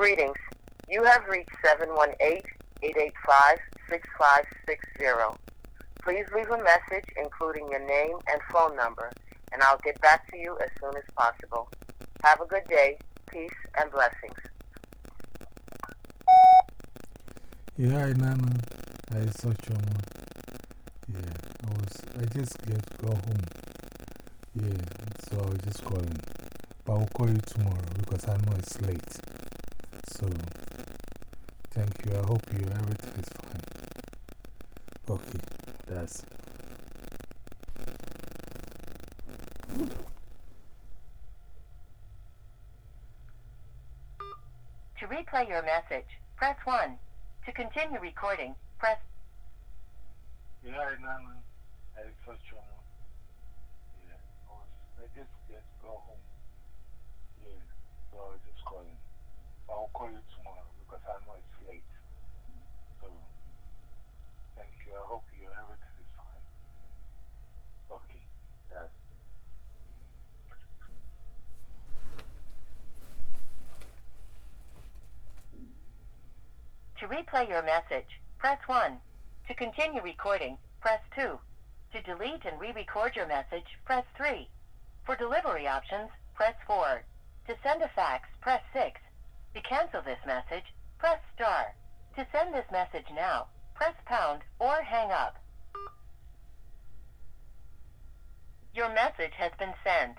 Greetings. You have reached 718-885-6560. Please leave a message including your name and phone number, and I'll get back to you as soon as possible. Have a good day. Peace and blessings. Yeah, I know. I saw Choma. Yeah, I was, I just get go home. Yeah, so I was just calling. But I'll call you tomorrow because I know it's late. So, thank you. I hope you, everything is fine. Okay, that's. To replay your message, press 1. To continue recording, press Yeah, I know. I saw Choma. Yeah, I was, I just get go home. Yeah, so I was just calling. But I'll call you tomorrow because I know it's late. So, thank you. I hope you, everything is fine. Okay, that's. To replay your message, press 1. To continue recording, press 2. To delete and re-record your message, press 3. For delivery options, press 4. To send a fax, press 6. To cancel this message, press star. To send this message now, press pound or hang up. Your message has been sent.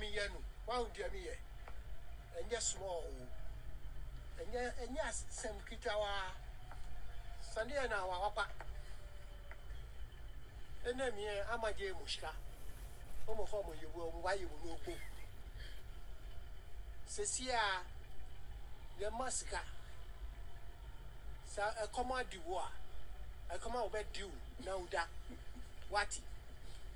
meyɛ no wahu deɛ meyɛ ɛnyɛ small o. Ɛnyɛ ɛnyɛ asɛm ketewaa saneɛ na wawapa ɛna miɛ amagye mu ɔmo hɔ mo yewu ɔmo wayɛ mu n'ogbo sesi a yɛma sika. Sa ɛkɔm adi wo a ɛkɔm a wɔbɛdi wo na woda wate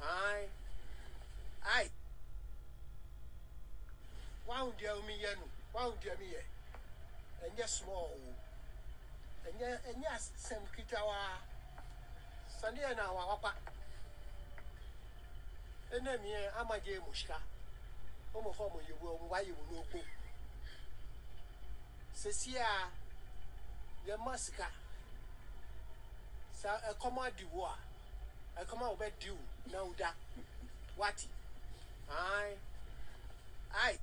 ae. Ae wahu deɛ meyɛ no wahu deɛ meyɛ ɛnyɛ small o. Ɛnyɛ ɛnyɛ asɛm ketewaa saneɛ na wawapa ɛna miɛ amagye mu sika. Ɔmo hɔ mo yewu ɔmo wayɛ mu n'ogbo sesi a yɛma sika. Sa ɛkɔm adi wo a. Ɛkɔm a wɔbɛdi wo na woda wate ae ae